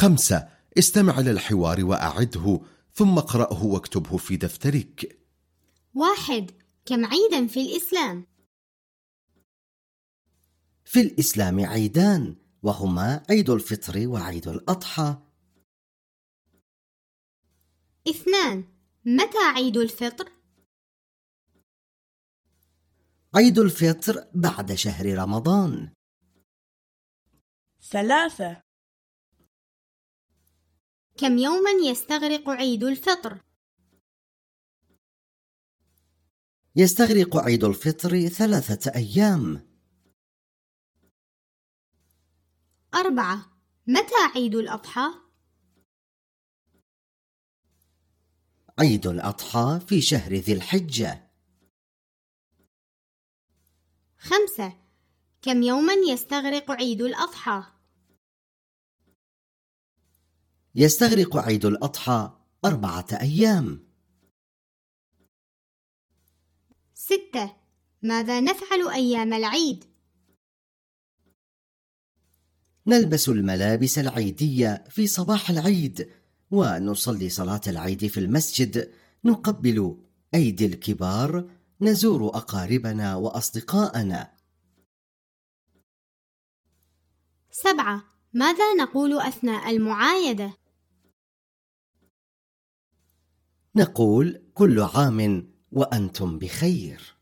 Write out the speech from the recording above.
خمسة. استمع إلى الحوار وأعده ثم اقرأه واكتبه في دفترك. واحد. كم عيدا في الإسلام؟ في الإسلام عيدان وهما عيد الفطر وعيد الأضحى. اثنان. متى عيد الفطر؟ عيد الفطر بعد شهر رمضان. ثلاثة. كم يوما يستغرق عيد الفطر؟ يستغرق عيد الفطر ثلاثة أيام أربعة متى عيد الأضحى؟ عيد الأضحى في شهر ذي الحجة خمسة كم يوما يستغرق عيد الأضحى؟ يستغرق عيد الأضحى أربعة أيام. ستة. ماذا نفعل أيام العيد؟ نلبس الملابس العيدية في صباح العيد ونصلي صلاة العيد في المسجد. نقبل أيدي الكبار نزور أقاربنا وأصدقاءنا. سبعة. ماذا نقول أثناء المعايدة؟ نقول كل عام وأنتم بخير.